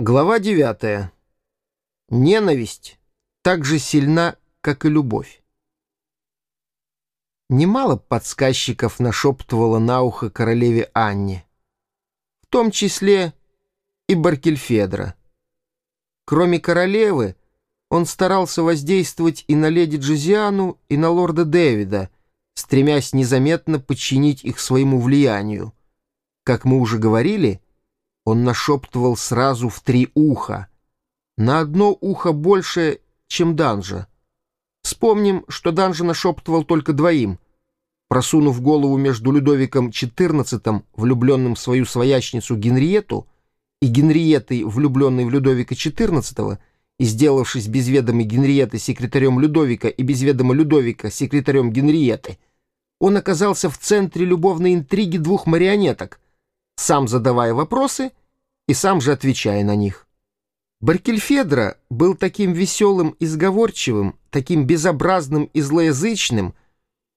Глава 9. Ненависть так же сильна, как и любовь. Немало подсказчиков нашептывало на ухо королеве Анне, в том числе и Баркельфедра. Кроме королевы, он старался воздействовать и на леди Джозиану, и на лорда Дэвида, стремясь незаметно подчинить их своему влиянию. Как мы уже говорили, он нашептывал сразу в три уха. На одно ухо больше, чем Данжа. Вспомним, что Данжа нашептывал только двоим. Просунув голову между Людовиком XIV, влюбленным в свою своячницу Генриету, и Генриетой, влюбленной в Людовика XIV, и сделавшись без ведома Генриеты секретарем Людовика и без ведома Людовика секретарем Генриеты, он оказался в центре любовной интриги двух марионеток, сам задавая вопросы и сам же отвечая на них. Баркельфедро был таким веселым и сговорчивым, таким безобразным и злоязычным,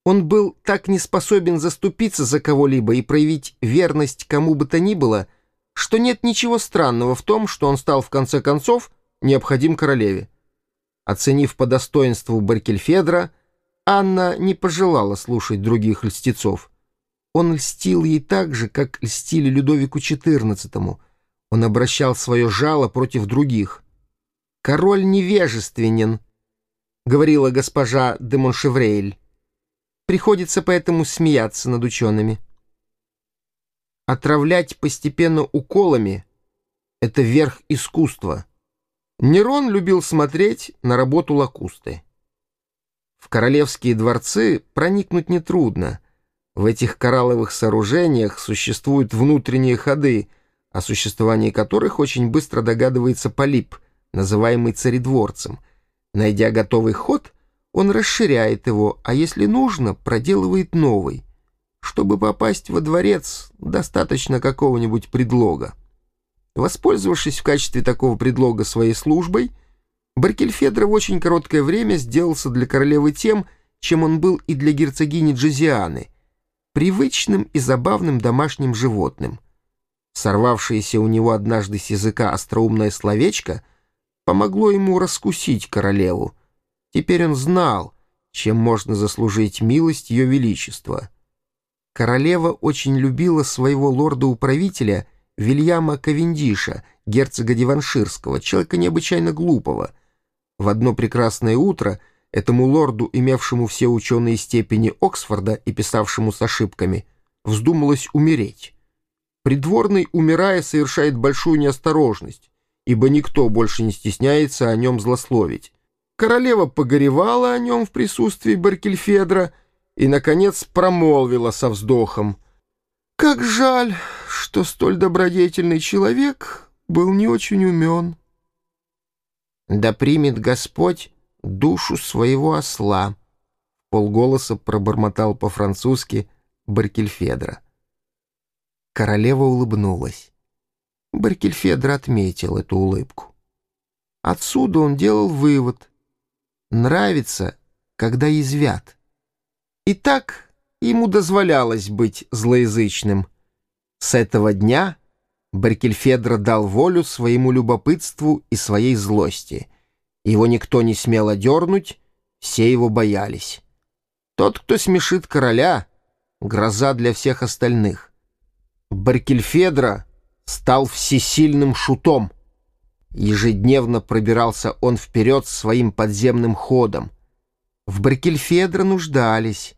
он был так не способен заступиться за кого-либо и проявить верность кому бы то ни было, что нет ничего странного в том, что он стал в конце концов необходим королеве. Оценив по достоинству Баркельфедра, Анна не пожелала слушать других льстецов. Он льстил ей так же, как льстили Людовику XIV — он обращал свое жало против других. «Король невежественен», — говорила госпожа де Моншеврейль. «Приходится поэтому смеяться над учеными». Отравлять постепенно уколами — это верх искусства. Нерон любил смотреть на работу лакусты. В королевские дворцы проникнуть нетрудно. В этих коралловых сооружениях существуют внутренние ходы — о существовании которых очень быстро догадывается Полип, называемый царедворцем. Найдя готовый ход, он расширяет его, а если нужно, проделывает новый. Чтобы попасть во дворец, достаточно какого-нибудь предлога. Воспользовавшись в качестве такого предлога своей службой, Баркельфедро в очень короткое время сделался для королевы тем, чем он был и для герцогини Джозианы, привычным и забавным домашним животным — Сорвавшееся у него однажды с языка остроумное словечко помогло ему раскусить королеву. Теперь он знал, чем можно заслужить милость ее величества. Королева очень любила своего лорда-управителя Вильяма Кавендиша, герцога Диванширского, человека необычайно глупого. В одно прекрасное утро этому лорду, имевшему все ученые степени Оксфорда и писавшему с ошибками, вздумалось умереть. Придворный, умирая, совершает большую неосторожность, ибо никто больше не стесняется о нем злословить. Королева погоревала о нем в присутствии Баркельфедра и, наконец, промолвила со вздохом. «Как жаль, что столь добродетельный человек был не очень умен». «Да примет Господь душу своего осла», — полголоса пробормотал по-французски Баркельфедра. Королева улыбнулась. Баркельфедр отметил эту улыбку. Отсюда он делал вывод. Нравится, когда язвят. И так ему дозволялось быть злоязычным. С этого дня Баркельфедро дал волю своему любопытству и своей злости. Его никто не смел одернуть, все его боялись. Тот, кто смешит короля, — гроза для всех остальных. Баркельфедро стал всесильным шутом. Ежедневно пробирался он вперед своим подземным ходом. В Баркельфедро нуждались.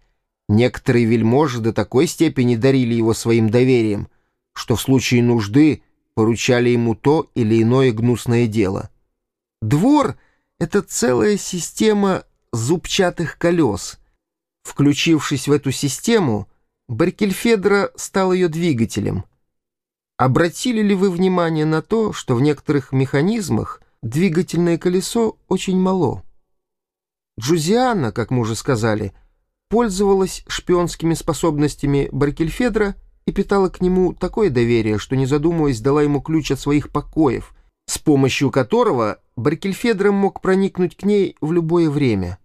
Некоторые вельможи до такой степени дарили его своим доверием, что в случае нужды поручали ему то или иное гнусное дело. Двор — это целая система зубчатых колес. Включившись в эту систему — Баркельфедро стал ее двигателем. Обратили ли вы внимание на то, что в некоторых механизмах двигательное колесо очень мало? Джузиана, как мы уже сказали, пользовалась шпионскими способностями Баркельфедра и питала к нему такое доверие, что, не задумываясь, дала ему ключ от своих покоев, с помощью которого Баркельфедро мог проникнуть к ней в любое время.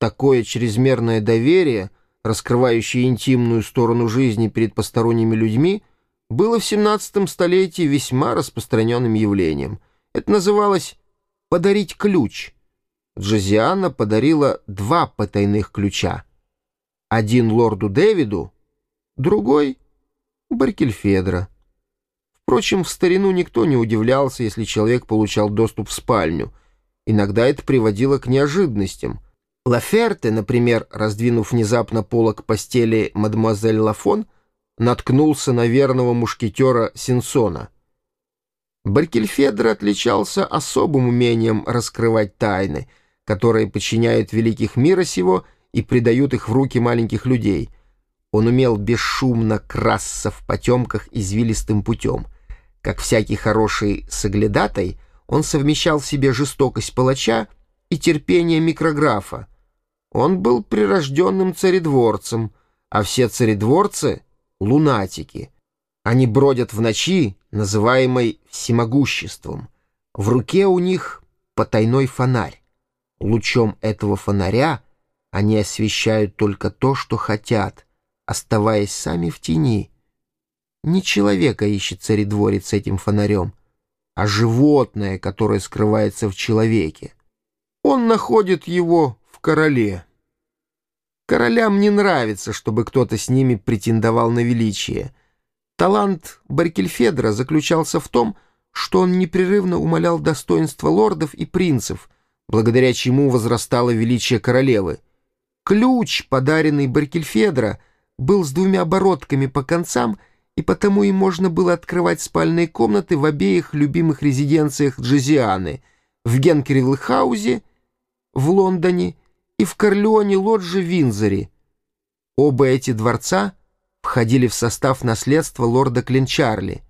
Такое чрезмерное доверие — раскрывающие интимную сторону жизни перед посторонними людьми, было в 17 столетии весьма распространенным явлением. Это называлось «подарить ключ». Джозиана подарила два потайных ключа. Один лорду Дэвиду, другой — Баркельфедро. Впрочем, в старину никто не удивлялся, если человек получал доступ в спальню. Иногда это приводило к неожиданностям. Лаферте, например, раздвинув внезапно полок постели мадемуазель Лафон, наткнулся на верного мушкетера Синсона. Баркельфедро отличался особым умением раскрывать тайны — которые подчиняют великих мира сего и предают их в руки маленьких людей. Он умел бесшумно красться в потемках извилистым путем. Как всякий хороший соглядатай, он совмещал в себе жестокость палача и терпение микрографа. Он был прирожденным царедворцем, а все царедворцы — лунатики. Они бродят в ночи, называемой всемогуществом. В руке у них потайной фонарь. Лучом этого фонаря они освещают только то, что хотят, оставаясь сами в тени. Не человека ищет царедворец этим фонарем, а животное, которое скрывается в человеке. Он находит его короле. Королям не нравится, чтобы кто-то с ними претендовал на величие. Талант Баркельфедра заключался в том, что он непрерывно умолял достоинства лордов и принцев — благодаря чему возрастало величие королевы. Ключ, подаренный Баркельфедро, был с двумя оборотками по концам, и потому им можно было открывать спальные комнаты в обеих любимых резиденциях Джозианы — в Генкервилл-хаузе, в Лондоне и в Корлеоне-лодже Винзоре. Оба эти дворца входили в состав наследства лорда Клинчарли.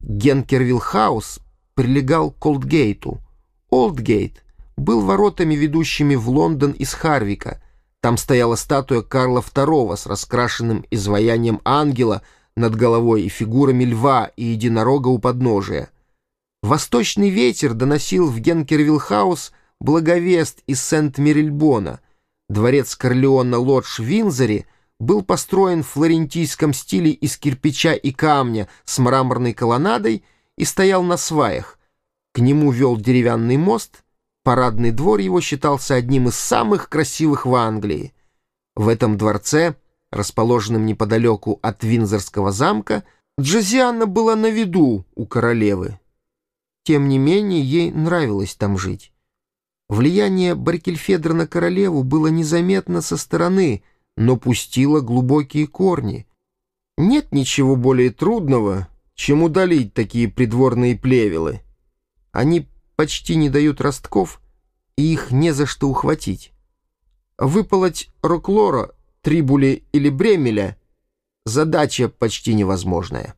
Генкервилл-хаус прилегал к Олдгейту. Олдгейт был воротами, ведущими в Лондон из Харвика. Там стояла статуя Карла II с раскрашенным изваянием ангела над головой и фигурами льва и единорога у подножия. Восточный ветер доносил в Генкервилл-хаус благовест из Сент-Мирильбона. Дворец Корлеона Лодж в Винзоре был построен в флорентийском стиле из кирпича и камня с мраморной колоннадой и стоял на сваях. К нему вел деревянный мост — Парадный двор его считался одним из самых красивых в Англии. В этом дворце, расположенном неподалеку от Винзорского замка, Джозианна была на виду у королевы. Тем не менее, ей нравилось там жить. Влияние Баркельфедра на королеву было незаметно со стороны, но пустило глубокие корни. Нет ничего более трудного, чем удалить такие придворные плевелы. Они почти не дают ростков, и их не за что ухватить. Выполоть Роклора, Трибули или Бремеля — задача почти невозможная.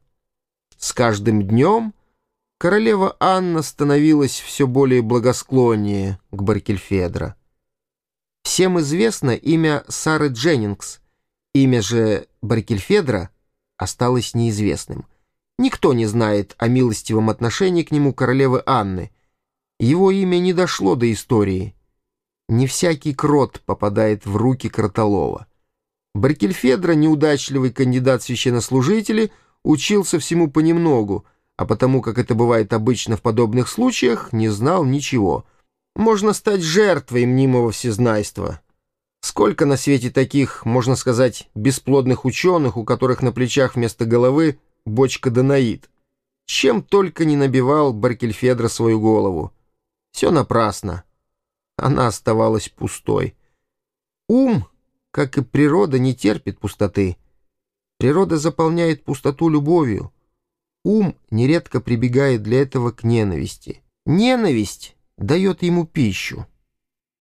С каждым днем королева Анна становилась все более благосклоннее к Баркельфедро. Всем известно имя Сары Дженнингс, имя же Баркельфедра осталось неизвестным. Никто не знает о милостивом отношении к нему королевы Анны — его имя не дошло до истории. Не всякий крот попадает в руки Кротолова. Баркельфедро, неудачливый кандидат священнослужители, учился всему понемногу, а потому, как это бывает обычно в подобных случаях, не знал ничего. Можно стать жертвой мнимого всезнайства. Сколько на свете таких, можно сказать, бесплодных ученых, у которых на плечах вместо головы бочка Данаид. Чем только не набивал Баркельфедро свою голову. Все напрасно. Она оставалась пустой. Ум, как и природа, не терпит пустоты. Природа заполняет пустоту любовью. Ум нередко прибегает для этого к ненависти. Ненависть дает ему пищу.